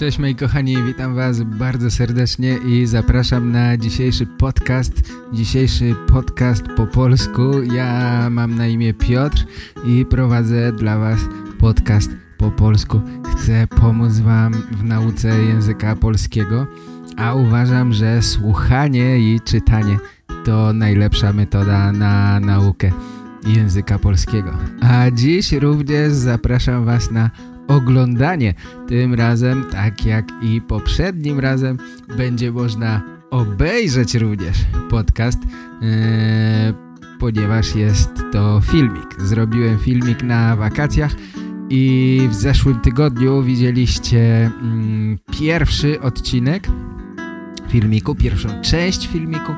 Cześć moi kochani, witam was bardzo serdecznie i zapraszam na dzisiejszy podcast. Dzisiejszy podcast po polsku. Ja mam na imię Piotr i prowadzę dla was podcast po polsku. Chcę pomóc wam w nauce języka polskiego, a uważam, że słuchanie i czytanie to najlepsza metoda na naukę języka polskiego. A dziś również zapraszam was na oglądanie. Tym razem, tak jak i poprzednim razem, będzie można obejrzeć również podcast, yy, ponieważ jest to filmik. Zrobiłem filmik na wakacjach i w zeszłym tygodniu widzieliście mm, pierwszy odcinek filmiku, pierwszą część filmiku,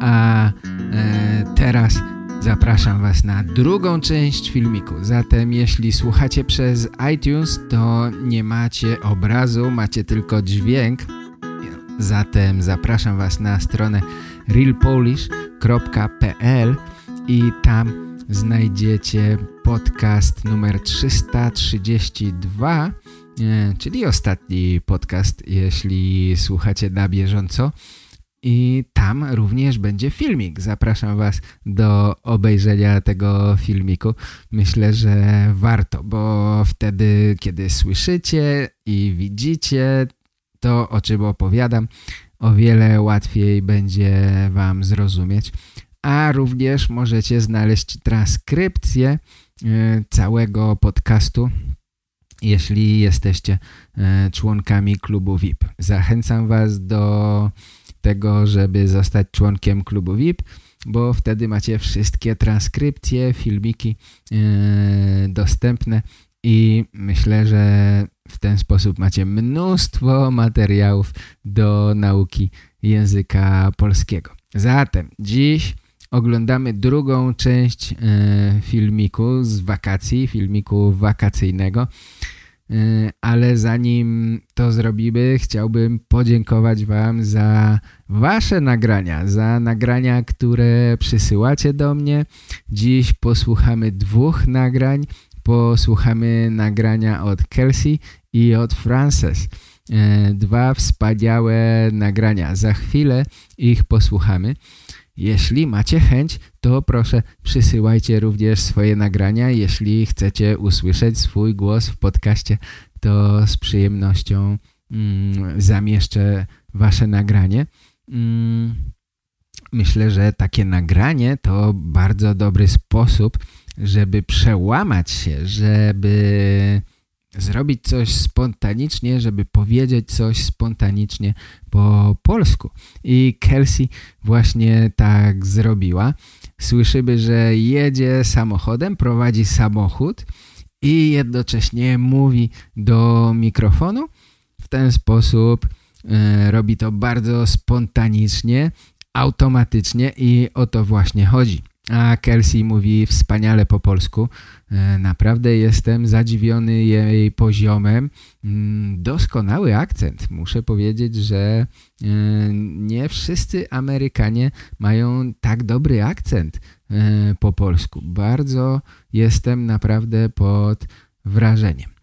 a e, teraz Zapraszam Was na drugą część filmiku. Zatem jeśli słuchacie przez iTunes, to nie macie obrazu, macie tylko dźwięk. Zatem zapraszam Was na stronę realpolish.pl i tam znajdziecie podcast numer 332, e, czyli ostatni podcast, jeśli słuchacie na bieżąco i tam również będzie filmik. Zapraszam Was do obejrzenia tego filmiku. Myślę, że warto, bo wtedy, kiedy słyszycie i widzicie to, o czym opowiadam, o wiele łatwiej będzie Wam zrozumieć. A również możecie znaleźć transkrypcję e, całego podcastu jeśli jesteście e, członkami klubu VIP. Zachęcam Was do tego, żeby zostać członkiem klubu VIP, bo wtedy macie wszystkie transkrypcje, filmiki yy, dostępne i myślę, że w ten sposób macie mnóstwo materiałów do nauki języka polskiego. Zatem dziś oglądamy drugą część yy, filmiku z wakacji, filmiku wakacyjnego. Y, ale zanim to zrobimy, chciałbym podziękować Wam za Wasze nagrania, za nagrania, które przysyłacie do mnie. Dziś posłuchamy dwóch nagrań. Posłuchamy nagrania od Kelsey i od Frances. Y, dwa wspaniałe nagrania. Za chwilę ich posłuchamy. Jeśli macie chęć, to proszę przysyłajcie również swoje nagrania. Jeśli chcecie usłyszeć swój głos w podcaście, to z przyjemnością mm, zamieszczę wasze nagranie. Mm, myślę, że takie nagranie to bardzo dobry sposób, żeby przełamać się, żeby zrobić coś spontanicznie, żeby powiedzieć coś spontanicznie po polsku. I Kelsey właśnie tak zrobiła. Słyszymy, że jedzie samochodem, prowadzi samochód i jednocześnie mówi do mikrofonu. W ten sposób e, robi to bardzo spontanicznie, automatycznie i o to właśnie chodzi. A Kelsey mówi wspaniale po polsku. E, naprawdę jestem zadziwiony jej poziomem. Mm, doskonały akcent. Muszę powiedzieć, że e, nie wszyscy Amerykanie mają tak dobry akcent e, po polsku. Bardzo jestem naprawdę pod wrażeniem.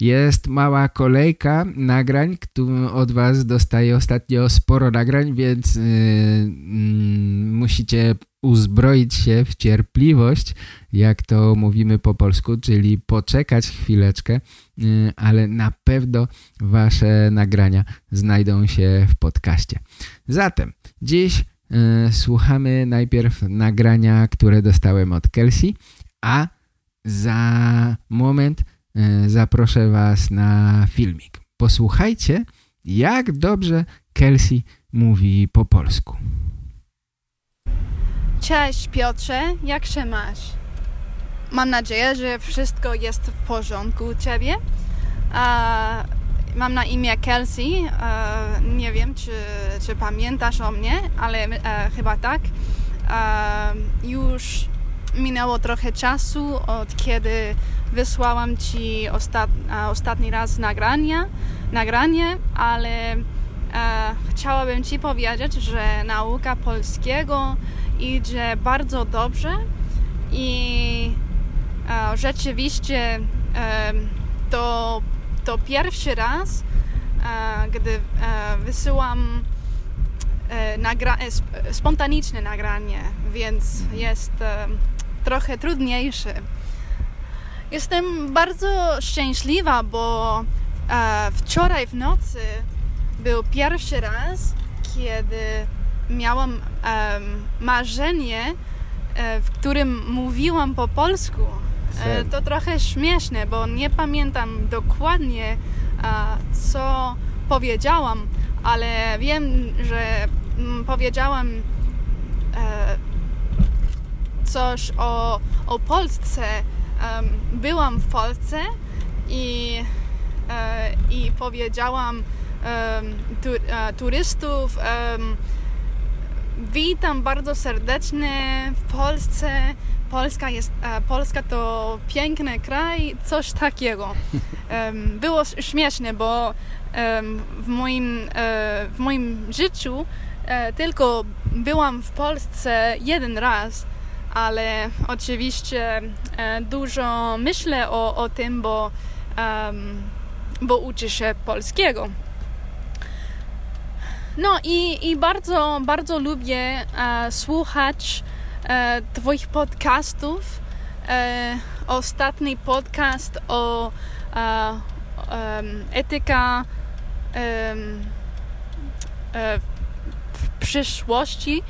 Jest mała kolejka nagrań, od Was dostaję ostatnio sporo nagrań, więc yy, yy, musicie uzbroić się w cierpliwość, jak to mówimy po polsku, czyli poczekać chwileczkę, yy, ale na pewno Wasze nagrania znajdą się w podcaście. Zatem dziś yy, słuchamy najpierw nagrania, które dostałem od Kelsey, a za moment zaproszę Was na filmik. Posłuchajcie, jak dobrze Kelsey mówi po polsku. Cześć Piotrze, jak się masz? Mam nadzieję, że wszystko jest w porządku u Ciebie. A mam na imię Kelsey. E, nie wiem, czy, czy pamiętasz o mnie, ale e, chyba tak. E, już minęło trochę czasu od kiedy wysłałam Ci ostat, ostatni raz nagrania, nagranie, ale e, chciałabym Ci powiedzieć, że nauka polskiego idzie bardzo dobrze i e, rzeczywiście e, to, to pierwszy raz, gdy wysyłam nagra spontaniczne nagranie, więc jest trochę trudniejsze. Jestem bardzo szczęśliwa, bo e, wczoraj w nocy był pierwszy raz, kiedy miałam marzenie, e, w którym mówiłam po polsku. E, to trochę śmieszne, bo nie pamiętam dokładnie, co powiedziałam, ale wiem, że mm, powiedziałam coś o, o Polsce. Um, byłam w Polsce i, e, i powiedziałam um, tu, e, turystów witam bardzo serdecznie w Polsce. Polska, jest, e, Polska to piękny kraj, coś takiego. było śmieszne, bo w, moim, e, w moim życiu e, tylko byłam w Polsce jeden raz ale oczywiście e, dużo myślę o, o tym, bo, um, bo uczę się polskiego. No i, i bardzo, bardzo lubię e, słuchać e, Twoich podcastów. Ostatni podcast o e, etyka w przyszłości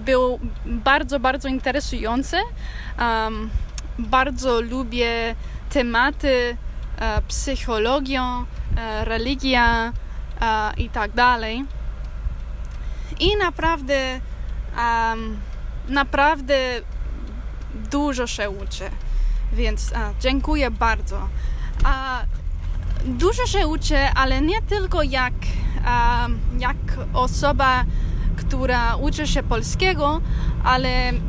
był bardzo, bardzo interesujący. Um, bardzo lubię tematy e, psychologią, e, religia e, i tak dalej. I naprawdę, um, naprawdę dużo się uczę. Więc a, dziękuję bardzo. A, dużo się uczę, ale nie tylko jak, a, jak osoba która uczy się polskiego, ale mm,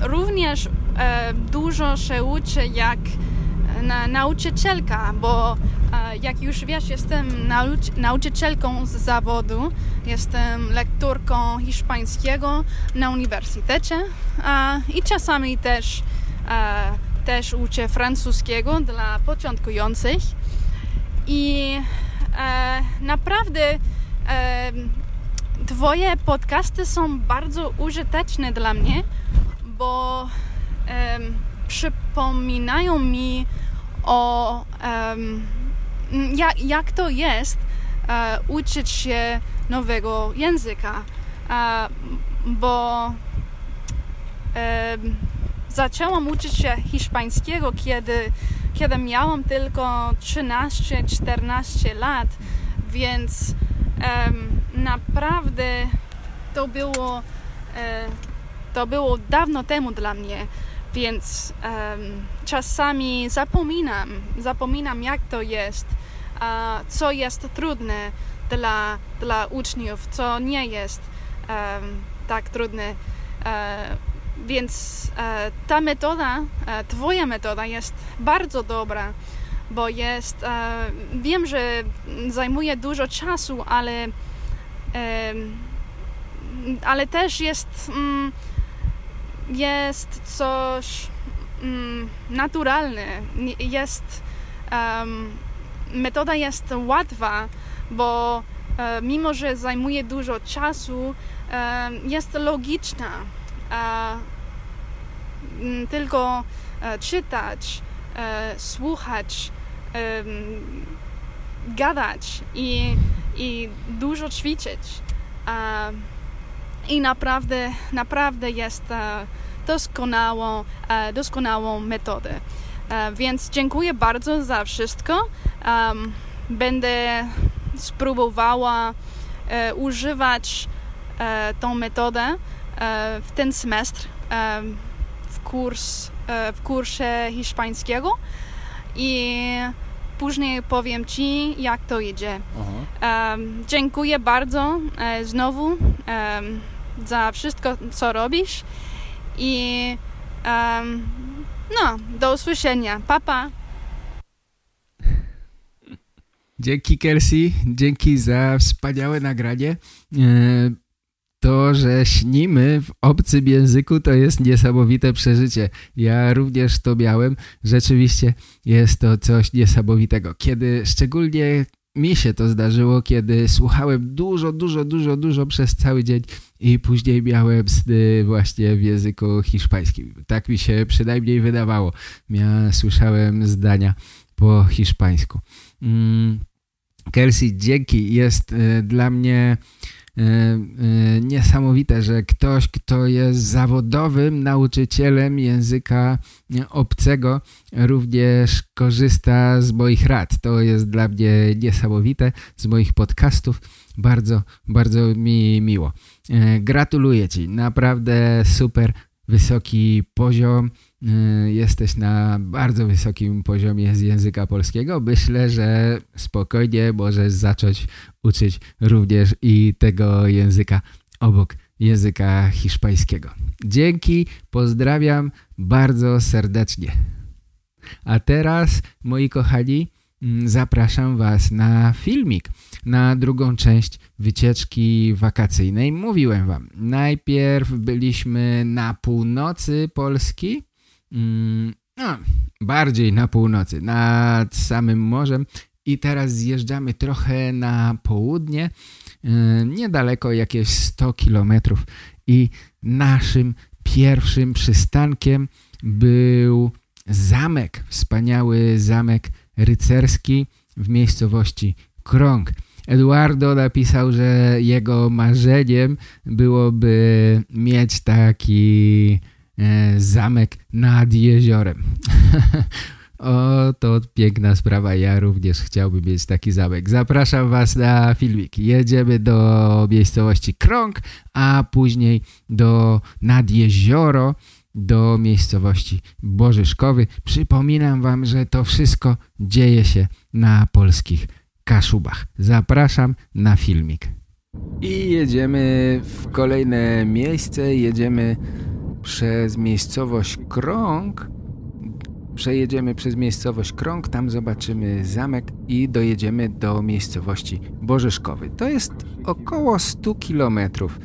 również e, dużo się uczy jak e, nauczycielka, bo e, jak już wiesz, jestem nauc nauczycielką z zawodu, jestem lekturką hiszpańskiego na uniwersytecie i czasami też, też uczę francuskiego dla początkujących. I naprawdę Twoje podcasty są bardzo użyteczne dla mnie, bo um, przypominają mi o um, jak, jak to jest uh, uczyć się nowego języka, uh, bo um, zaczęłam uczyć się hiszpańskiego, kiedy, kiedy miałam tylko 13-14 lat, więc naprawdę to było, e, to było dawno temu dla mnie, więc czasami zapominam, zapominam jak to jest, co jest trudne dla, dla uczniów, co nie jest tak trudne. E, więc e, ta metoda, Twoja metoda jest bardzo dobra bo jest, e, wiem, że zajmuje dużo czasu, ale, e, ale też jest, mm, jest coś mm, naturalne, jest, metoda jest łatwa, bo e, mimo, że zajmuje dużo czasu, jest logiczna. Tylko czytać, słuchać, um, gadać i, i dużo ćwiczyć. Um, I naprawdę, naprawdę jest uh, doskonałą, uh, doskonałą metodę. Uh, więc dziękuję bardzo za wszystko. Będę spróbowała używać tą metodę w ten semestr w, kurs, w kursie hiszpańskiego i później powiem Ci, jak to idzie. Um, dziękuję bardzo e, znowu um, za wszystko, co robisz i um, no, do usłyszenia. Papa. Dzięki Kelsey, dzięki za wspaniałe nagranie. E, to, że śnimy w obcym języku to jest niesamowite przeżycie. Ja również to miałem. Rzeczywiście jest to coś niesamowitego. Kiedy szczególnie mi się to zdarzyło, kiedy słuchałem dużo, dużo, dużo, dużo przez cały dzień i później miałem sny właśnie w języku hiszpańskim. Tak mi się przynajmniej wydawało. Ja słyszałem zdania po hiszpańsku. Mm. Kelsey, dzięki. Jest y, dla mnie niesamowite, że ktoś, kto jest zawodowym nauczycielem języka obcego również korzysta z moich rad. To jest dla mnie niesamowite, z moich podcastów. Bardzo, bardzo mi miło. Gratuluję Ci, naprawdę super wysoki poziom Y, jesteś na bardzo wysokim poziomie z języka polskiego, myślę, że spokojnie możesz zacząć uczyć również i tego języka obok języka hiszpańskiego. Dzięki, pozdrawiam bardzo serdecznie. A teraz, moi kochani, zapraszam Was na filmik, na drugą część wycieczki wakacyjnej. Mówiłem Wam, najpierw byliśmy na północy Polski, Mm, no, bardziej na północy, nad samym morzem. I teraz zjeżdżamy trochę na południe, y, niedaleko jakieś 100 kilometrów. I naszym pierwszym przystankiem był zamek, wspaniały zamek rycerski w miejscowości Krąg. Eduardo napisał, że jego marzeniem byłoby mieć taki E, zamek nad jeziorem. o, to piękna sprawa. Ja również chciałbym mieć taki zamek. Zapraszam Was na filmik. Jedziemy do miejscowości Krąg, a później do nad jezioro, do miejscowości Bożyszkowy. Przypominam Wam, że to wszystko dzieje się na polskich Kaszubach. Zapraszam na filmik. I jedziemy w kolejne miejsce. Jedziemy przez miejscowość Krąg przejedziemy przez miejscowość Krąg, tam zobaczymy zamek i dojedziemy do miejscowości Bożyszkowy. To jest około 100 kilometrów.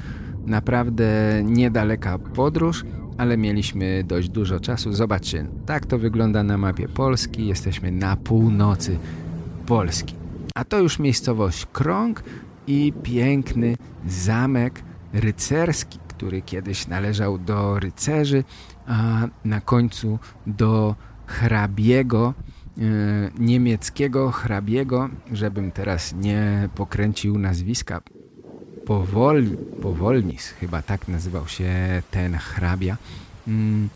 Naprawdę niedaleka podróż, ale mieliśmy dość dużo czasu. Zobaczcie, tak to wygląda na mapie Polski. Jesteśmy na północy Polski. A to już miejscowość Krąg i piękny zamek rycerski który kiedyś należał do rycerzy, a na końcu do hrabiego, e, niemieckiego hrabiego, żebym teraz nie pokręcił nazwiska, Powol, Powolnis, chyba tak nazywał się ten hrabia. Mm,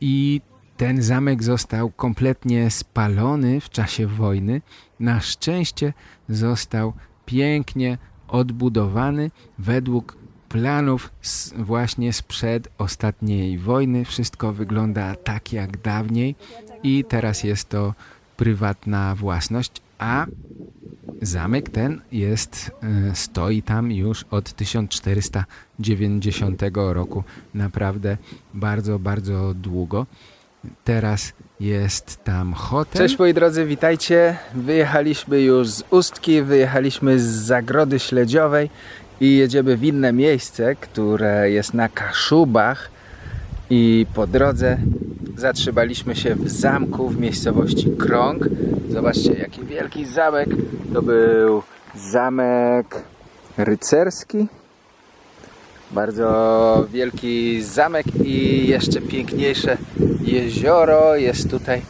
I ten zamek został kompletnie spalony w czasie wojny. Na szczęście został pięknie odbudowany według planów właśnie sprzed ostatniej wojny. Wszystko wygląda tak jak dawniej i teraz jest to prywatna własność, a zamek ten jest, e, stoi tam już od 1490 roku. Naprawdę bardzo, bardzo długo. Teraz jest tam hotel. Cześć moi drodzy, witajcie. Wyjechaliśmy już z Ustki, wyjechaliśmy z Zagrody Śledziowej i jedziemy w inne miejsce, które jest na Kaszubach i po drodze zatrzymaliśmy się w zamku w miejscowości Krąg. Zobaczcie, jaki wielki zamek. To był zamek rycerski. Bardzo wielki zamek i jeszcze piękniejsze jezioro jest tutaj.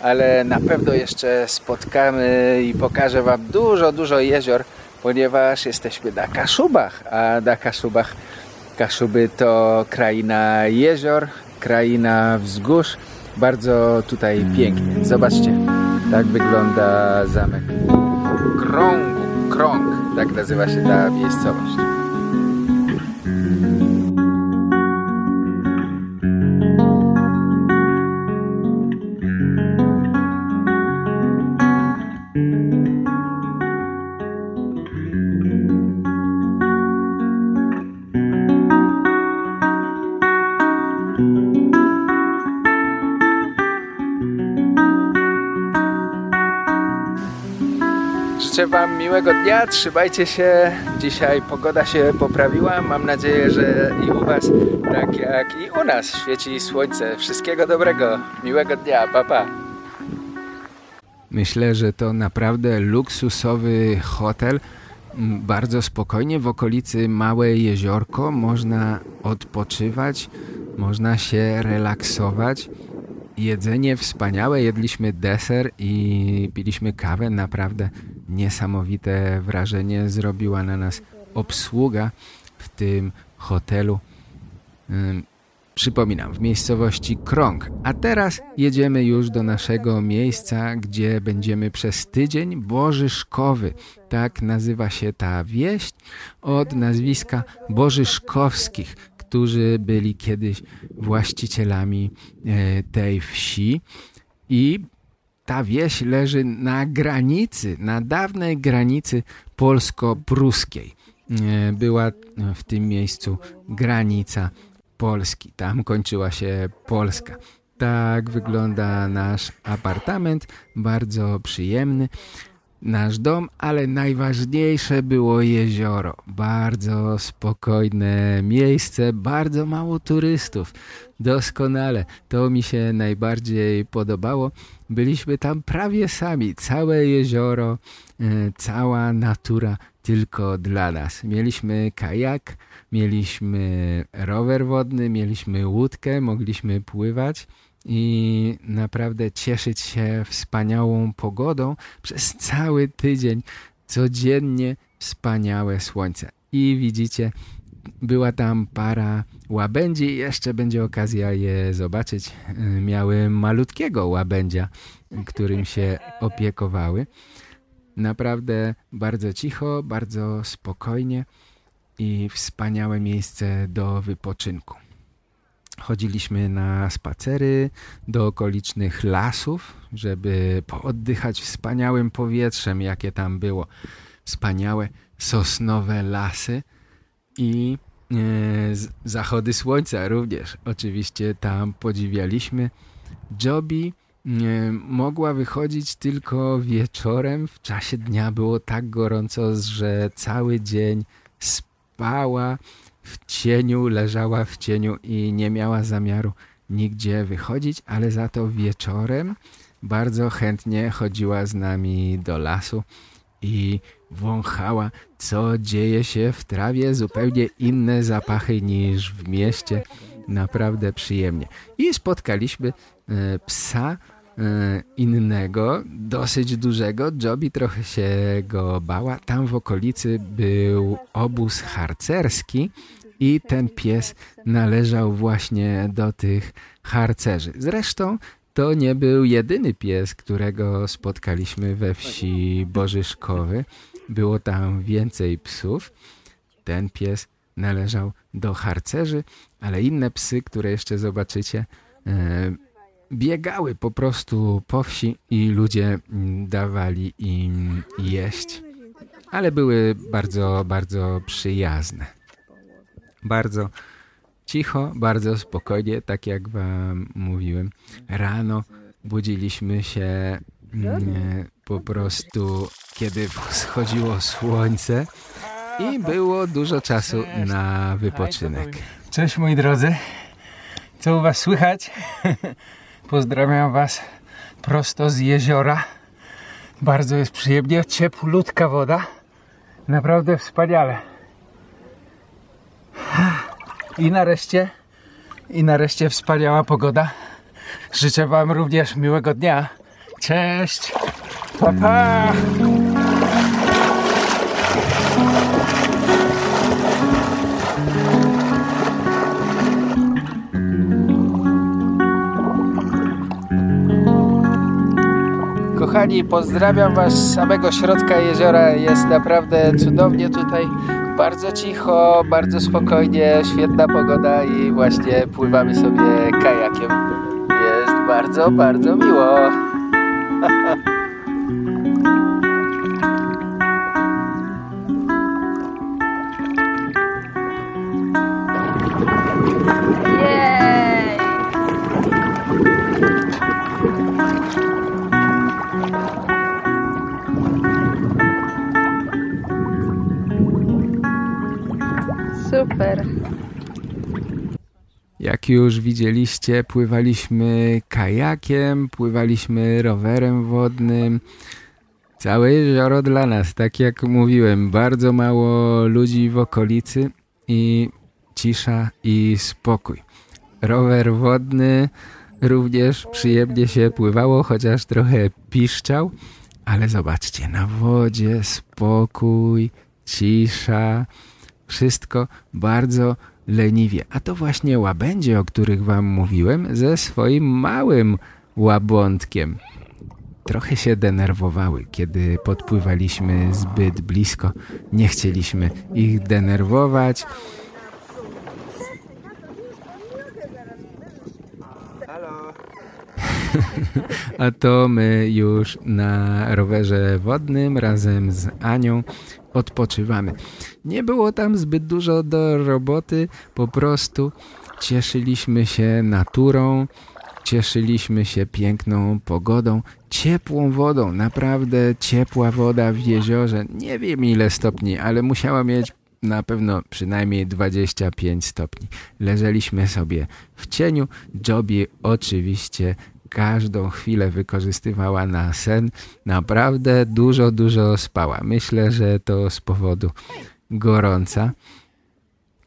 Ale na pewno jeszcze spotkamy i pokażę Wam dużo, dużo jezior ponieważ jesteśmy na Kaszubach, a na Kaszubach Kaszuby to kraina jezior, kraina wzgórz, bardzo tutaj pięknie. Zobaczcie, tak wygląda zamek Krągu, Krąg, tak nazywa się ta miejscowość. Miłego dnia, trzymajcie się. Dzisiaj pogoda się poprawiła. Mam nadzieję, że i u Was, tak jak i u nas, świeci słońce. Wszystkiego dobrego, miłego dnia, pa pa. Myślę, że to naprawdę luksusowy hotel. Bardzo spokojnie w okolicy małe jeziorko, można odpoczywać, można się relaksować. Jedzenie wspaniałe, jedliśmy deser i piliśmy kawę. Naprawdę niesamowite wrażenie zrobiła na nas obsługa w tym hotelu. Przypominam, w miejscowości Krąg. A teraz jedziemy już do naszego miejsca, gdzie będziemy przez tydzień Bożyszkowy. Tak nazywa się ta wieść od nazwiska Bożyszkowskich, którzy byli kiedyś właścicielami e, tej wsi. I ta wieś leży na granicy, na dawnej granicy polsko-pruskiej. E, była w tym miejscu granica Polski. Tam kończyła się Polska. Tak wygląda nasz apartament, bardzo przyjemny. Nasz dom, ale najważniejsze było jezioro. Bardzo spokojne miejsce, bardzo mało turystów. Doskonale, to mi się najbardziej podobało. Byliśmy tam prawie sami, całe jezioro, e, cała natura tylko dla nas. Mieliśmy kajak, mieliśmy rower wodny, mieliśmy łódkę, mogliśmy pływać i naprawdę cieszyć się wspaniałą pogodą przez cały tydzień. Codziennie wspaniałe słońce. I widzicie, była tam para łabędzi, jeszcze będzie okazja je zobaczyć. Miały malutkiego łabędzia, którym się opiekowały. Naprawdę bardzo cicho, bardzo spokojnie i wspaniałe miejsce do wypoczynku. Chodziliśmy na spacery do okolicznych lasów, żeby pooddychać wspaniałym powietrzem, jakie tam było. Wspaniałe sosnowe lasy i e, zachody słońca również. Oczywiście tam podziwialiśmy. Joby mogła wychodzić tylko wieczorem. W czasie dnia było tak gorąco, że cały dzień spała w cieniu, leżała w cieniu i nie miała zamiaru nigdzie wychodzić, ale za to wieczorem bardzo chętnie chodziła z nami do lasu i wąchała, co dzieje się w trawie, zupełnie inne zapachy niż w mieście, naprawdę przyjemnie. I spotkaliśmy e, psa innego, dosyć dużego. Joby trochę się go bała. Tam w okolicy był obóz harcerski i ten pies należał właśnie do tych harcerzy. Zresztą to nie był jedyny pies, którego spotkaliśmy we wsi Bożyszkowy. Było tam więcej psów. Ten pies należał do harcerzy, ale inne psy, które jeszcze zobaczycie, e, biegały po prostu po wsi i ludzie dawali im jeść. Ale były bardzo, bardzo przyjazne. Bardzo cicho, bardzo spokojnie, tak jak wam mówiłem. Rano budziliśmy się nie, po prostu, kiedy wschodziło słońce i było dużo czasu na wypoczynek. Cześć moi drodzy, co u was słychać? Pozdrawiam was prosto z jeziora. Bardzo jest przyjemnie, cieplutka woda. Naprawdę wspaniale. I nareszcie, i nareszcie wspaniała pogoda. Życzę wam również miłego dnia. Cześć! Pa, pa! Kochani, pozdrawiam Was z samego środka jeziora. Jest naprawdę cudownie tutaj. Bardzo cicho, bardzo spokojnie, świetna pogoda i właśnie pływamy sobie kajakiem. Jest bardzo, bardzo miło. już widzieliście, pływaliśmy kajakiem, pływaliśmy rowerem wodnym. Całe jezioro dla nas, tak jak mówiłem, bardzo mało ludzi w okolicy i cisza i spokój. Rower wodny również przyjemnie się pływało, chociaż trochę piszczał, ale zobaczcie, na wodzie spokój, cisza, wszystko bardzo leniwie. A to właśnie łabędzie, o których wam mówiłem, ze swoim małym łabątkiem. Trochę się denerwowały, kiedy podpływaliśmy zbyt blisko. Nie chcieliśmy ich denerwować. A to my już na rowerze wodnym razem z Anią odpoczywamy. Nie było tam zbyt dużo do roboty, po prostu cieszyliśmy się naturą, cieszyliśmy się piękną pogodą, ciepłą wodą, naprawdę ciepła woda w jeziorze. Nie wiem ile stopni, ale musiała mieć na pewno przynajmniej 25 stopni. Leżeliśmy sobie w cieniu. Jobi oczywiście każdą chwilę wykorzystywała na sen. Naprawdę dużo, dużo spała. Myślę, że to z powodu gorąca.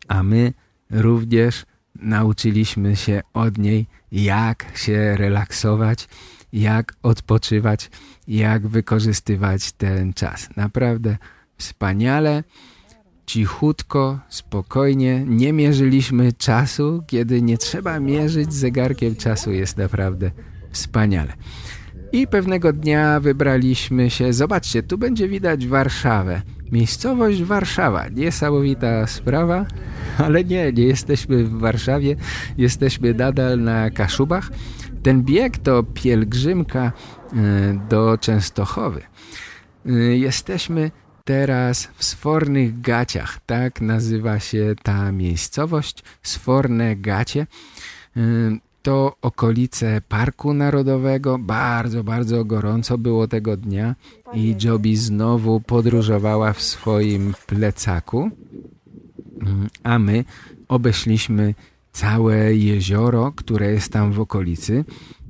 A my również nauczyliśmy się od niej, jak się relaksować, jak odpoczywać, jak wykorzystywać ten czas. Naprawdę wspaniale, cichutko, spokojnie. Nie mierzyliśmy czasu, kiedy nie trzeba mierzyć zegarkiem czasu. Jest naprawdę Wspaniale. I pewnego dnia wybraliśmy się, zobaczcie, tu będzie widać Warszawę. Miejscowość Warszawa, niesamowita sprawa, ale nie, nie jesteśmy w Warszawie, jesteśmy nadal na Kaszubach. Ten bieg to pielgrzymka e, do Częstochowy. E, jesteśmy teraz w Sfornych Gaciach, tak nazywa się ta miejscowość, Sforne Gacie. To okolice Parku Narodowego. Bardzo, bardzo gorąco było tego dnia i Joby znowu podróżowała w swoim plecaku, mm, a my obeszliśmy całe jezioro, które jest tam w okolicy.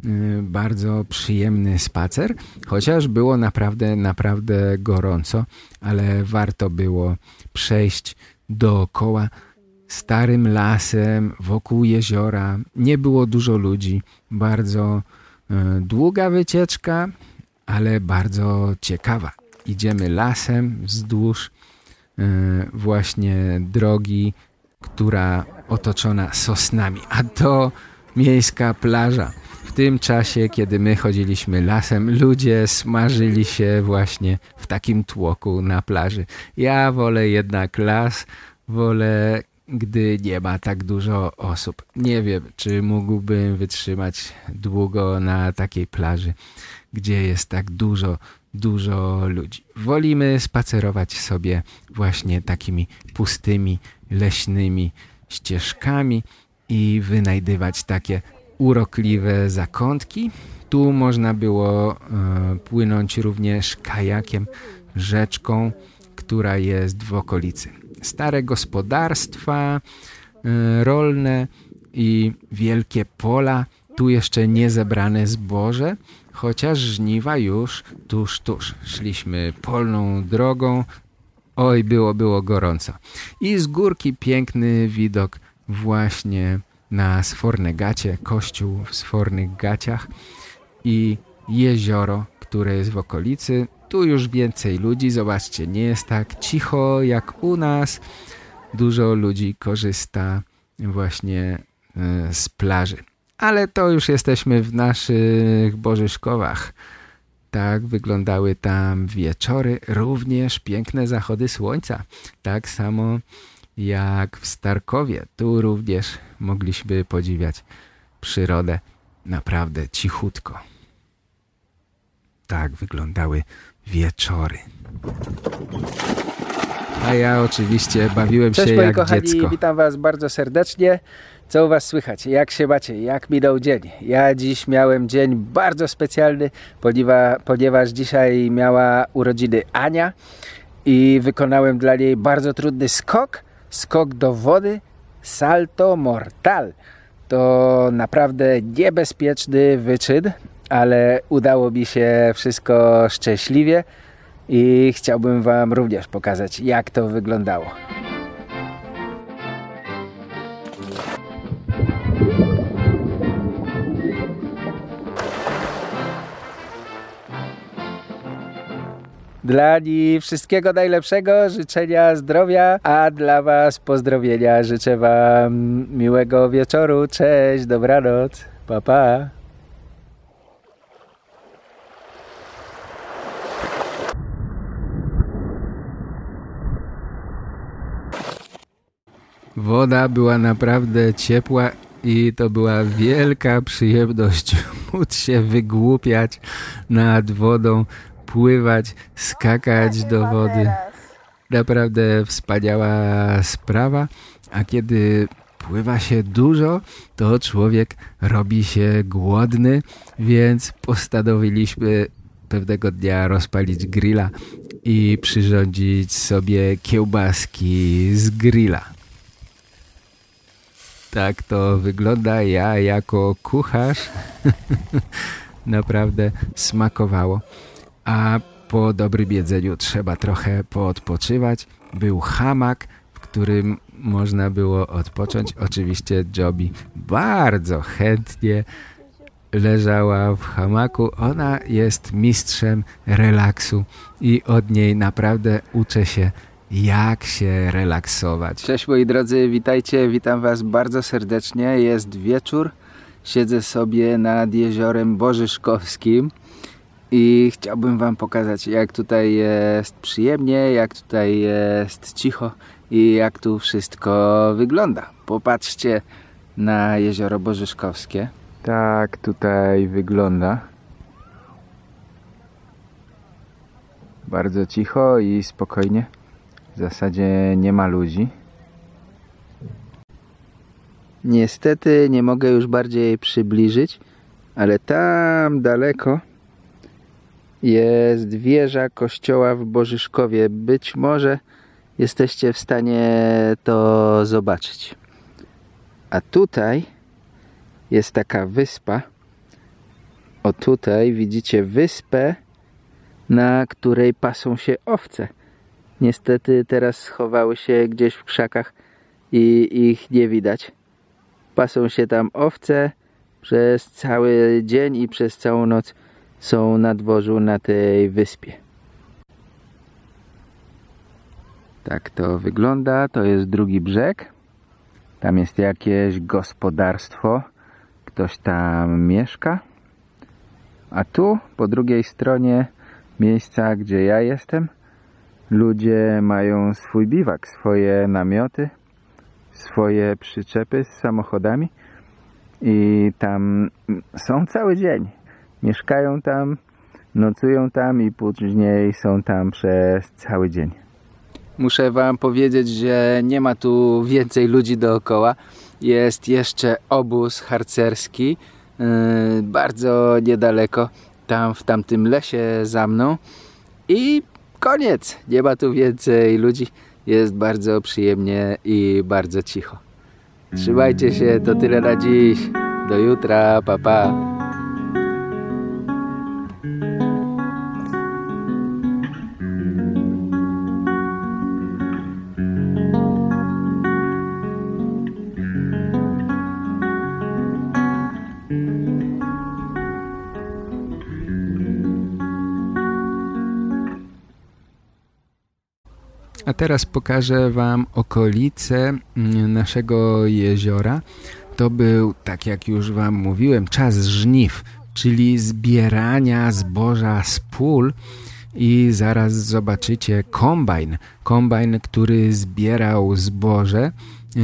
Y, bardzo przyjemny spacer, chociaż było naprawdę, naprawdę gorąco, ale warto było przejść dookoła starym lasem wokół jeziora. Nie było dużo ludzi. Bardzo e, długa wycieczka, ale bardzo ciekawa. Idziemy lasem wzdłuż e, właśnie drogi, która otoczona sosnami. A to miejska plaża. W tym czasie, kiedy my chodziliśmy lasem, ludzie smażyli się właśnie w takim tłoku na plaży. Ja wolę jednak las, wolę gdy nie ma tak dużo osób. Nie wiem, czy mógłbym wytrzymać długo na takiej plaży, gdzie jest tak dużo, dużo ludzi. Wolimy spacerować sobie właśnie takimi pustymi, leśnymi ścieżkami i wynajdywać takie urokliwe zakątki. Tu można było e, płynąć również kajakiem, rzeczką, która jest w okolicy stare gospodarstwa e, rolne i wielkie pola, tu jeszcze nie zebrane zboże, chociaż żniwa już tuż, tuż. Szliśmy polną drogą, oj, było, było gorąco. I z górki piękny widok właśnie na Sforne Gacie, kościół w Sfornych Gaciach i jezioro, które jest w okolicy. Tu już więcej ludzi, zobaczcie, nie jest tak cicho jak u nas. Dużo ludzi korzysta właśnie e, z plaży. Ale to już jesteśmy w naszych Bożyszkowach. Tak wyglądały tam wieczory, również piękne zachody słońca. Tak samo jak w Starkowie. Tu również mogliśmy podziwiać przyrodę naprawdę cichutko. Tak wyglądały wieczory. A ja oczywiście bawiłem Cześć się moi jak kochani, dziecko. witam was bardzo serdecznie. Co u was słychać? Jak się macie? Jak minął dzień? Ja dziś miałem dzień bardzo specjalny, ponieważ, ponieważ dzisiaj miała urodziny Ania i wykonałem dla niej bardzo trudny skok skok do wody, salto mortal. To naprawdę niebezpieczny wyczyn, ale udało mi się wszystko szczęśliwie i chciałbym Wam również pokazać, jak to wyglądało. Dla niej wszystkiego najlepszego, życzenia zdrowia, a dla Was pozdrowienia. Życzę Wam miłego wieczoru. Cześć, dobranoc, pa pa. Woda była naprawdę ciepła i to była wielka przyjemność móc się wygłupiać nad wodą, pływać, skakać do wody. Naprawdę wspaniała sprawa, a kiedy pływa się dużo, to człowiek robi się głodny, więc postanowiliśmy pewnego dnia rozpalić grilla i przyrządzić sobie kiełbaski z grilla. Tak to wygląda. Ja jako kucharz naprawdę smakowało. A po dobrym jedzeniu trzeba trochę poodpoczywać. Był hamak, w którym można było odpocząć. Oczywiście Joby bardzo chętnie leżała w hamaku. Ona jest mistrzem relaksu i od niej naprawdę uczę się jak się relaksować. Cześć moi drodzy, witajcie, witam was bardzo serdecznie. Jest wieczór, siedzę sobie nad jeziorem Bożyszkowskim i chciałbym wam pokazać jak tutaj jest przyjemnie, jak tutaj jest cicho i jak tu wszystko wygląda. Popatrzcie na jezioro Bożyszkowskie. Tak tutaj wygląda. Bardzo cicho i spokojnie. W zasadzie nie ma ludzi. Niestety nie mogę już bardziej przybliżyć, ale tam daleko jest wieża kościoła w Bożyszkowie. Być może jesteście w stanie to zobaczyć. A tutaj jest taka wyspa. O tutaj widzicie wyspę, na której pasą się owce. Niestety teraz schowały się gdzieś w krzakach i ich nie widać. Pasą się tam owce przez cały dzień i przez całą noc są na dworzu na tej wyspie. Tak to wygląda. To jest drugi brzeg. Tam jest jakieś gospodarstwo. Ktoś tam mieszka. A tu po drugiej stronie miejsca, gdzie ja jestem, Ludzie mają swój biwak, swoje namioty, swoje przyczepy z samochodami i tam są cały dzień. Mieszkają tam, nocują tam i później są tam przez cały dzień. Muszę wam powiedzieć, że nie ma tu więcej ludzi dookoła. Jest jeszcze obóz harcerski, yy, bardzo niedaleko, tam w tamtym lesie za mną. I koniec. Nie ma tu więcej ludzi. Jest bardzo przyjemnie i bardzo cicho. Trzymajcie się, to tyle na dziś. Do jutra, pa pa. Teraz pokażę Wam okolice mm, naszego jeziora. To był, tak jak już Wam mówiłem, czas żniw, czyli zbierania zboża z pól i zaraz zobaczycie kombajn, kombajn, który zbierał zboże. E,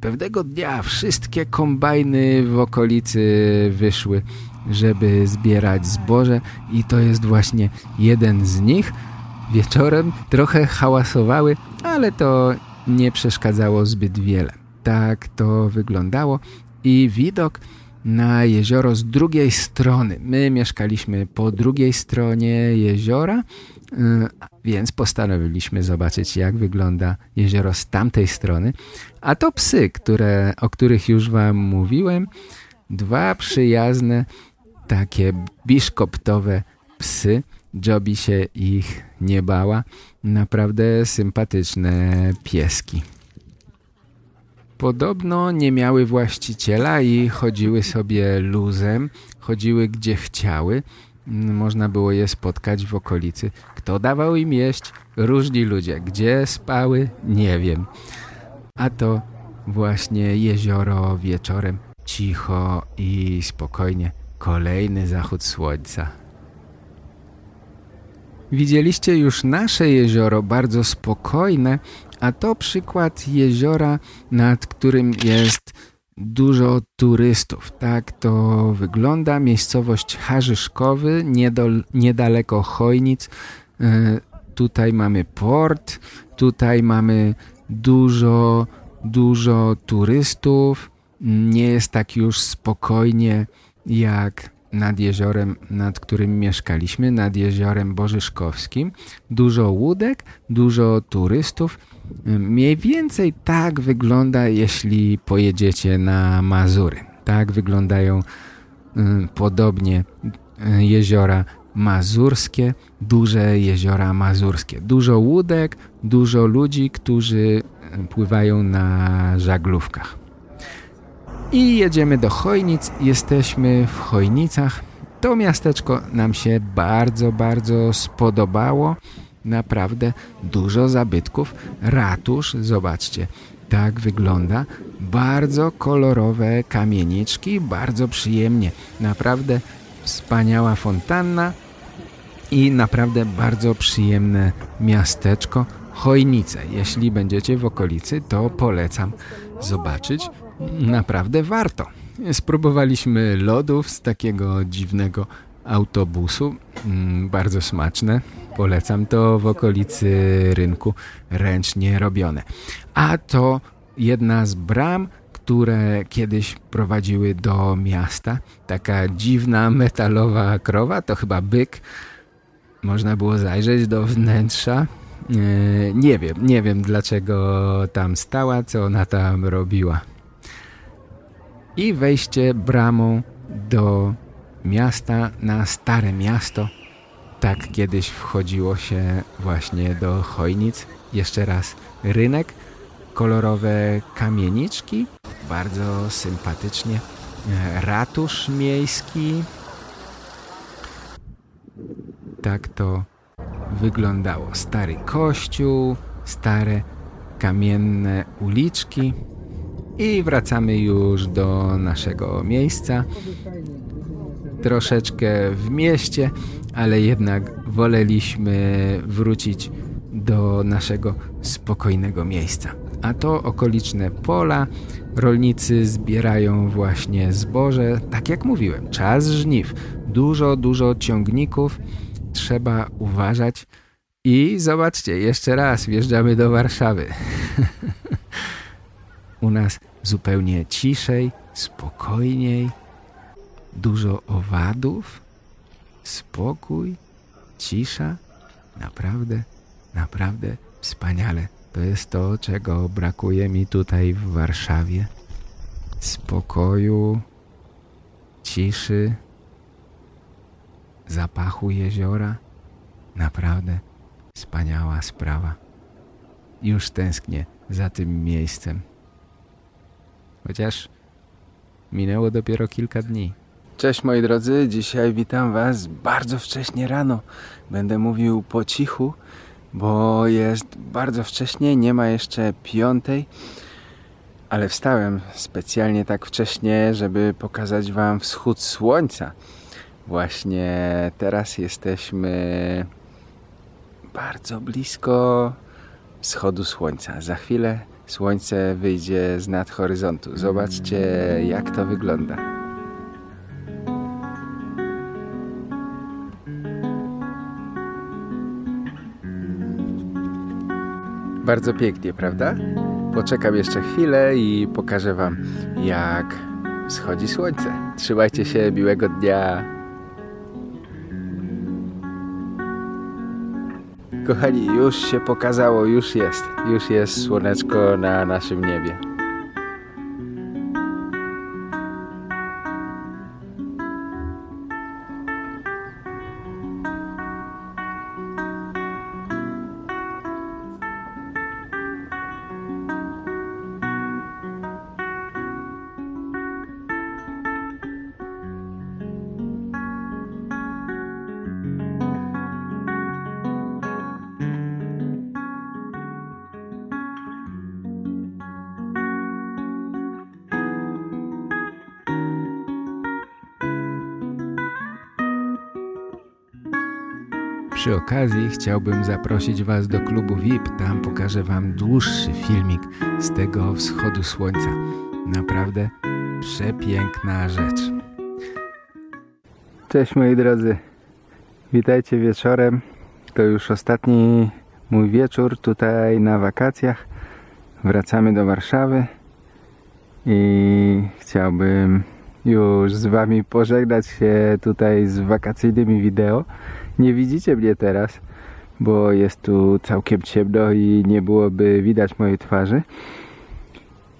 pewnego dnia wszystkie kombajny w okolicy wyszły, żeby zbierać zboże i to jest właśnie jeden z nich – wieczorem trochę hałasowały, ale to nie przeszkadzało zbyt wiele. Tak to wyglądało i widok na jezioro z drugiej strony. My mieszkaliśmy po drugiej stronie jeziora, y, więc postanowiliśmy zobaczyć, jak wygląda jezioro z tamtej strony. A to psy, które, o których już wam mówiłem, dwa przyjazne, takie biszkoptowe psy. Jobi się ich nie bała. Naprawdę sympatyczne pieski. Podobno nie miały właściciela i chodziły sobie luzem, chodziły gdzie chciały. Można było je spotkać w okolicy. Kto dawał im jeść? Różni ludzie. Gdzie spały? Nie wiem. A to właśnie jezioro wieczorem. Cicho i spokojnie. Kolejny zachód słońca. Widzieliście już nasze jezioro, bardzo spokojne, a to przykład jeziora, nad którym jest dużo turystów. Tak to wygląda. Miejscowość Harzyszkowy, niedol, niedaleko Chojnic. E, tutaj mamy port, tutaj mamy dużo, dużo turystów. Nie jest tak już spokojnie jak nad jeziorem, nad którym mieszkaliśmy, nad jeziorem Bożyszkowskim. Dużo łódek, dużo turystów. Mniej więcej tak wygląda, jeśli pojedziecie na Mazury. Tak wyglądają y, podobnie y, jeziora mazurskie, duże jeziora mazurskie. Dużo łódek, dużo ludzi, którzy y, pływają na żaglówkach. I jedziemy do Chojnic. Jesteśmy w Chojnicach. To miasteczko nam się bardzo, bardzo spodobało. Naprawdę dużo zabytków. Ratusz, zobaczcie, tak wygląda. Bardzo kolorowe kamieniczki, bardzo przyjemnie. Naprawdę wspaniała fontanna i naprawdę bardzo przyjemne miasteczko. Chojnice. Jeśli będziecie w okolicy, to polecam zobaczyć. Naprawdę warto. Spróbowaliśmy lodów z takiego dziwnego autobusu. Mm, bardzo smaczne. Polecam to w okolicy rynku ręcznie robione. A to jedna z bram, które kiedyś prowadziły do miasta. Taka dziwna metalowa krowa, to chyba byk. Można było zajrzeć do wnętrza. E, nie wiem, nie wiem dlaczego tam stała, co ona tam robiła i wejście bramą do miasta na Stare Miasto. Tak kiedyś wchodziło się właśnie do Chojnic. Jeszcze raz rynek, kolorowe kamieniczki, bardzo sympatycznie. Ratusz miejski. Tak to wyglądało. Stary kościół, stare kamienne uliczki. I wracamy już do naszego miejsca. Troszeczkę w mieście, ale jednak woleliśmy wrócić do naszego spokojnego miejsca. A to okoliczne pola. Rolnicy zbierają właśnie zboże. Tak jak mówiłem, czas żniw. Dużo, dużo ciągników. Trzeba uważać. I zobaczcie, jeszcze raz wjeżdżamy do Warszawy. u nas zupełnie ciszej, spokojniej, dużo owadów, spokój, cisza. Naprawdę, naprawdę wspaniale. To jest to, czego brakuje mi tutaj w Warszawie. Spokoju, ciszy, zapachu jeziora. Naprawdę wspaniała sprawa. Już tęsknię za tym miejscem chociaż minęło dopiero kilka dni. Cześć moi drodzy, dzisiaj witam was bardzo wcześnie rano. Będę mówił po cichu, bo jest bardzo wcześnie, nie ma jeszcze piątej, ale wstałem specjalnie tak wcześnie, żeby pokazać wam wschód słońca. Właśnie teraz jesteśmy bardzo blisko wschodu słońca. Za chwilę Słońce wyjdzie z nad horyzontu. Zobaczcie, jak to wygląda. Bardzo pięknie, prawda? Poczekam jeszcze chwilę i pokażę Wam, jak wschodzi słońce. Trzymajcie się, miłego dnia. Kochani, już się pokazało, już jest. Już jest słoneczko na naszym niebie. Przy okazji chciałbym zaprosić Was do klubu VIP. Tam pokażę Wam dłuższy filmik z tego wschodu słońca. Naprawdę przepiękna rzecz. Cześć moi drodzy. Witajcie wieczorem. To już ostatni mój wieczór tutaj na wakacjach. Wracamy do Warszawy i chciałbym już z Wami pożegnać się tutaj z wakacyjnymi wideo. Nie widzicie mnie teraz, bo jest tu całkiem ciemno i nie byłoby widać mojej twarzy.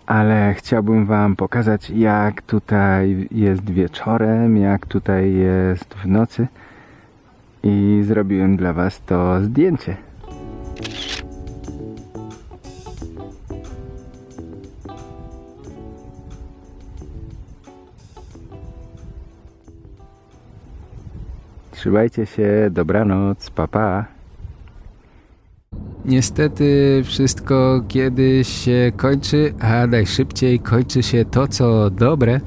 Ale chciałbym Wam pokazać, jak tutaj jest wieczorem, jak tutaj jest w nocy. I zrobiłem dla Was to zdjęcie. Trzymajcie się, dobranoc, papa. Pa. Niestety wszystko kiedyś się kończy, a najszybciej kończy się to, co dobre.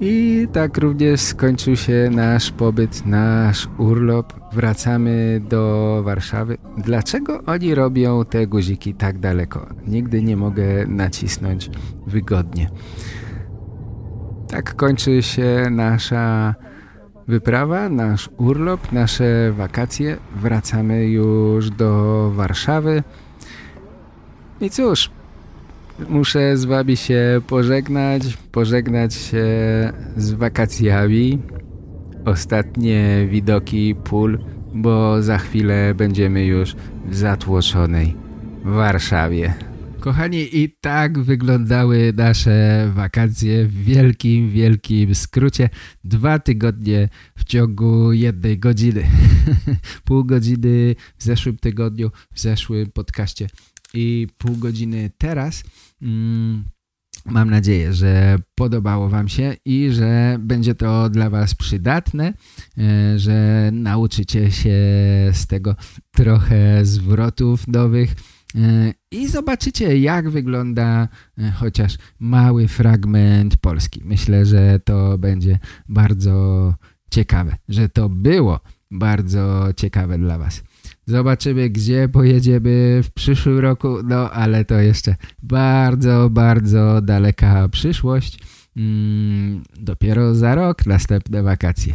I tak również skończył się nasz pobyt, nasz urlop. Wracamy do Warszawy. Dlaczego oni robią te guziki tak daleko? Nigdy nie mogę nacisnąć wygodnie. Tak kończy się nasza wyprawa, nasz urlop, nasze wakacje. Wracamy już do Warszawy. I cóż, muszę z wami się pożegnać, pożegnać się z wakacjami. Ostatnie widoki pól, bo za chwilę będziemy już w zatłoczonej Warszawie. Kochani, i tak wyglądały nasze wakacje w wielkim, wielkim skrócie. Dwa tygodnie w ciągu jednej godziny. pół godziny w zeszłym tygodniu, w zeszłym podcaście i pół godziny teraz. Mm, mam nadzieję, że podobało Wam się i że będzie to dla Was przydatne, e, że nauczycie się z tego trochę zwrotów nowych, i zobaczycie jak wygląda e, chociaż mały fragment Polski. Myślę, że to będzie bardzo ciekawe, że to było bardzo ciekawe dla Was. Zobaczymy, gdzie pojedziemy w przyszłym roku, no ale to jeszcze bardzo, bardzo daleka przyszłość. Mm, dopiero za rok następne wakacje.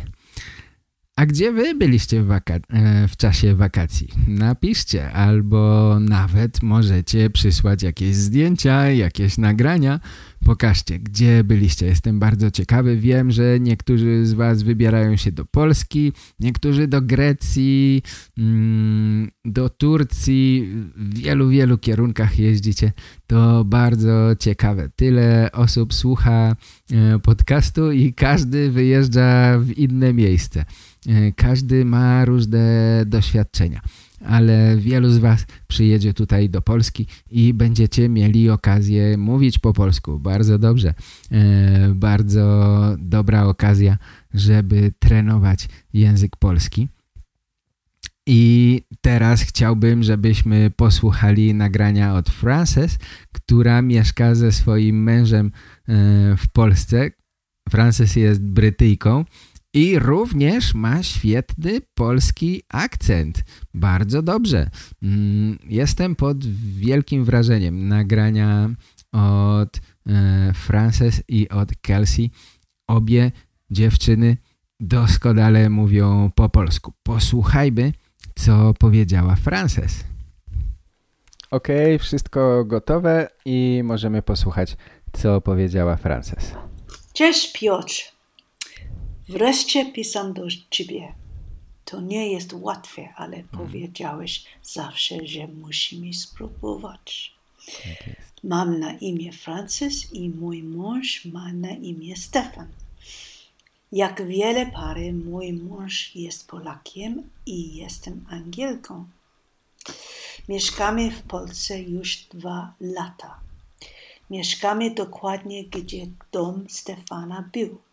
A gdzie wy byliście w, e, w, czasie wakacji? Napiszcie albo nawet możecie przysłać jakieś zdjęcia, jakieś nagrania. Pokażcie, gdzie byliście. Jestem bardzo ciekawy. Wiem, że niektórzy z was wybierają się do Polski, niektórzy do Grecji, mm, do Turcji. W wielu, wielu kierunkach jeździcie. To bardzo ciekawe. Tyle osób słucha e, podcastu i każdy wyjeżdża w inne miejsce. E, każdy ma różne doświadczenia, ale wielu z Was przyjedzie tutaj do Polski i będziecie mieli okazję mówić po polsku. Bardzo dobrze. E, bardzo dobra okazja, żeby trenować język polski. I teraz chciałbym, żebyśmy posłuchali nagrania od Frances, która mieszka ze swoim mężem e, w Polsce. Frances jest Brytyjką i również ma świetny polski akcent. Bardzo dobrze. Mm, jestem pod wielkim wrażeniem nagrania od e, Frances i od Kelsey. Obie dziewczyny doskonale mówią po polsku. Posłuchajmy, co powiedziała Frances. Ok, wszystko gotowe i możemy posłuchać, co powiedziała Frances. Cześć Piotr. Wreszcie pisam do ciebie. To nie jest łatwe, ale powiedziałeś zawsze, że musimy spróbować. Mam na imię Francis i mój mąż ma na imię Stefan. Jak wiele pary, mój mąż jest Polakiem i jestem Angielką. Mieszkamy w Polsce już dwa lata. Mieszkamy dokładnie, gdzie dom Stefana był.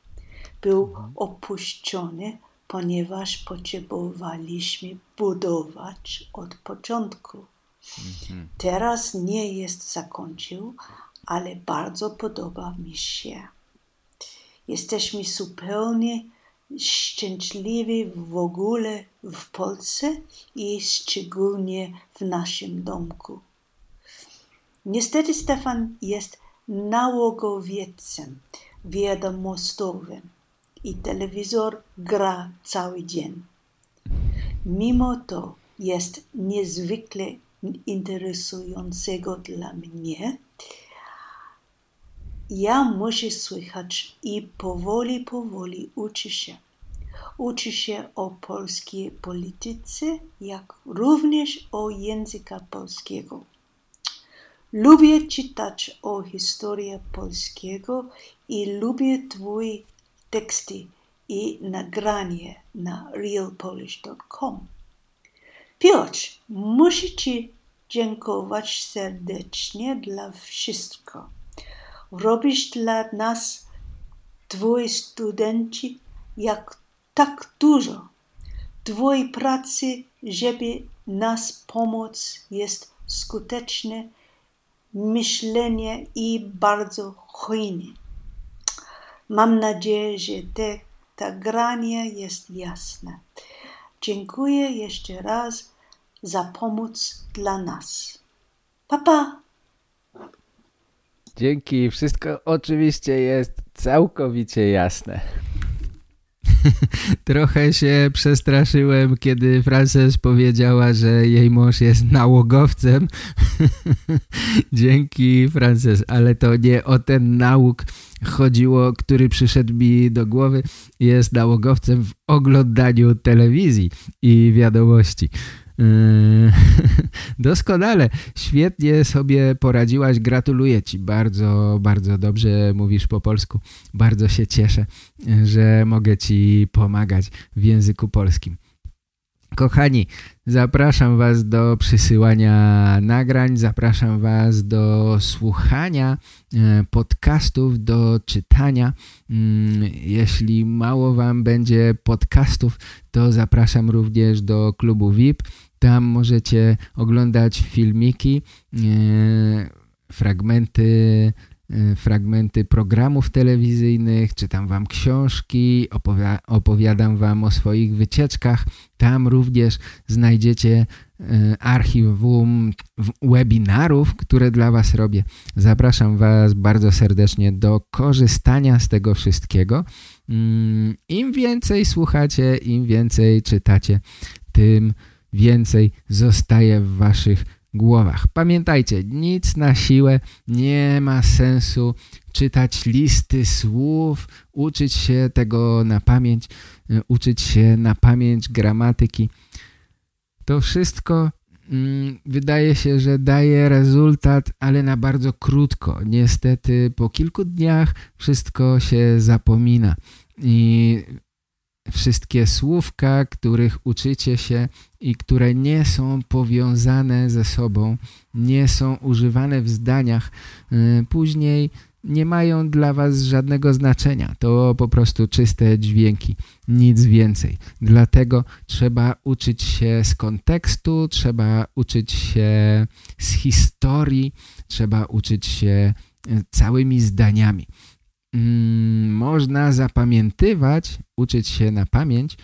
Był opuszczony, ponieważ potrzebowaliśmy budować od początku. Teraz nie jest zakończył, ale bardzo podoba mi się. Jesteśmy zupełnie szczęśliwi w ogóle w Polsce i szczególnie w naszym domku. Niestety Stefan jest nałogowiecem wiadomostowym i telewizor gra cały dzień. Mimo to jest niezwykle interesującego dla mnie. Ja muszę słychać i powoli, powoli uczy się. Uczy się o polskiej polityce, jak również o języka polskiego. Lubię czytać o historii polskiego i lubię Twoje teksty i nagranie na realpolish.com. Piotr, muszę Ci dziękować serdecznie dla wszystko. Robisz dla nas, Twoi studenci, jak tak dużo. Twojej pracy, żeby nas pomóc, jest skuteczne myślenie i bardzo hojne. Mam nadzieję, że te, ta granie jest jasne. Dziękuję jeszcze raz za pomoc dla nas. Papa! Pa. Dzięki, wszystko oczywiście jest całkowicie jasne. Trochę się przestraszyłem, kiedy Frances powiedziała, że jej mąż jest nałogowcem. Dzięki, Frances, ale to nie o ten nauk chodziło, który przyszedł mi do głowy. Jest nałogowcem w oglądaniu telewizji i wiadomości. Yy, doskonale, świetnie sobie poradziłaś, gratuluję Ci, bardzo, bardzo dobrze mówisz po polsku, bardzo się cieszę, że mogę Ci pomagać w języku polskim. Kochani, zapraszam Was do przysyłania nagrań, zapraszam Was do słuchania e, podcastów, do czytania. Mm, jeśli mało Wam będzie podcastów, to zapraszam również do klubu VIP. Tam możecie oglądać filmiki, e, fragmenty Y, fragmenty programów telewizyjnych, czytam wam książki, opowiadam wam o swoich wycieczkach. Tam również znajdziecie y, archiwum webinarów, które dla was robię. Zapraszam was bardzo serdecznie do korzystania z tego wszystkiego. Mm, Im więcej słuchacie, im więcej czytacie, tym więcej zostaje w waszych głowach. Pamiętajcie, nic na siłę, nie ma sensu czytać listy słów, uczyć się tego na pamięć, y, uczyć się na pamięć gramatyki. To wszystko mm, wydaje się, że daje rezultat, ale na bardzo krótko. Niestety po kilku dniach wszystko się zapomina i wszystkie słówka, których uczycie się i które nie są powiązane ze sobą, nie są używane w zdaniach, y, później nie mają dla was żadnego znaczenia. To po prostu czyste dźwięki, nic więcej. Dlatego trzeba uczyć się z kontekstu, trzeba uczyć się z historii, trzeba uczyć się y, całymi zdaniami. Mm, można zapamiętywać, uczyć się na pamięć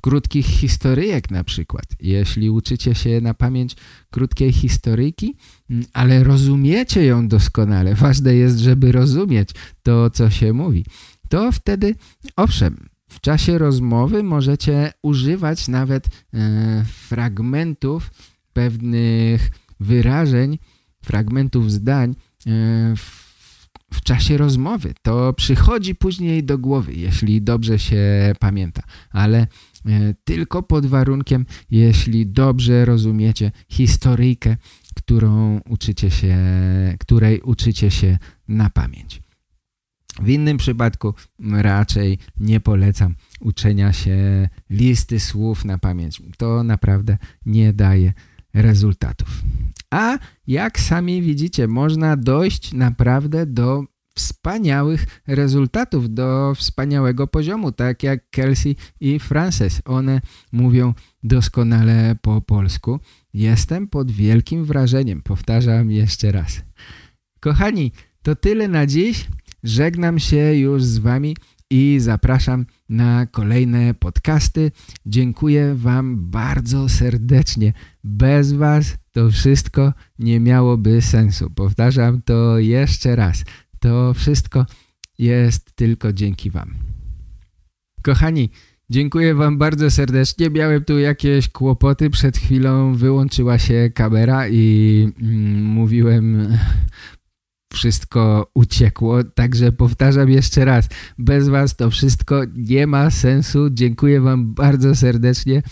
krótkich historyjek na przykład. Jeśli uczycie się na pamięć krótkiej historyjki, mm, ale rozumiecie ją doskonale, ważne jest, żeby rozumieć to, co się mówi, to wtedy, owszem, w czasie rozmowy możecie używać nawet e, fragmentów pewnych wyrażeń, fragmentów zdań, e, w czasie rozmowy. To przychodzi później do głowy, jeśli dobrze się pamięta, ale e, tylko pod warunkiem, jeśli dobrze rozumiecie historyjkę, którą uczycie się, której uczycie się na pamięć. W innym przypadku raczej nie polecam uczenia się listy słów na pamięć. To naprawdę nie daje rezultatów. A jak sami widzicie, można dojść naprawdę do wspaniałych rezultatów, do wspaniałego poziomu, tak jak Kelsey i Frances. One mówią doskonale po polsku. Jestem pod wielkim wrażeniem. Powtarzam jeszcze raz. Kochani, to tyle na dziś. Żegnam się już z Wami i zapraszam na kolejne podcasty. Dziękuję Wam bardzo serdecznie. Bez Was to wszystko nie miałoby sensu. Powtarzam to jeszcze raz. To wszystko jest tylko dzięki Wam. Kochani, dziękuję Wam bardzo serdecznie. Miałem tu jakieś kłopoty. Przed chwilą wyłączyła się kamera i mm, mówiłem wszystko uciekło, także powtarzam jeszcze raz, bez Was to wszystko nie ma sensu. Dziękuję Wam bardzo serdecznie.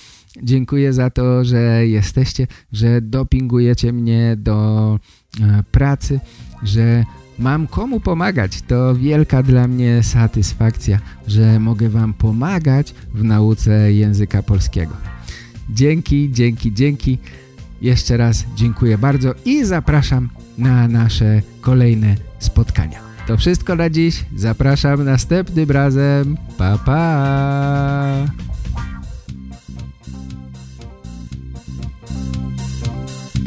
Dziękuję za to, że jesteście, że dopingujecie mnie do e, pracy, że mam komu pomagać. To wielka dla mnie satysfakcja, że mogę Wam pomagać w nauce języka polskiego. Dzięki, dzięki, dzięki. Jeszcze raz dziękuję bardzo i zapraszam na nasze kolejne spotkania. To wszystko na dziś. Zapraszam następnym razem. Pa, pa!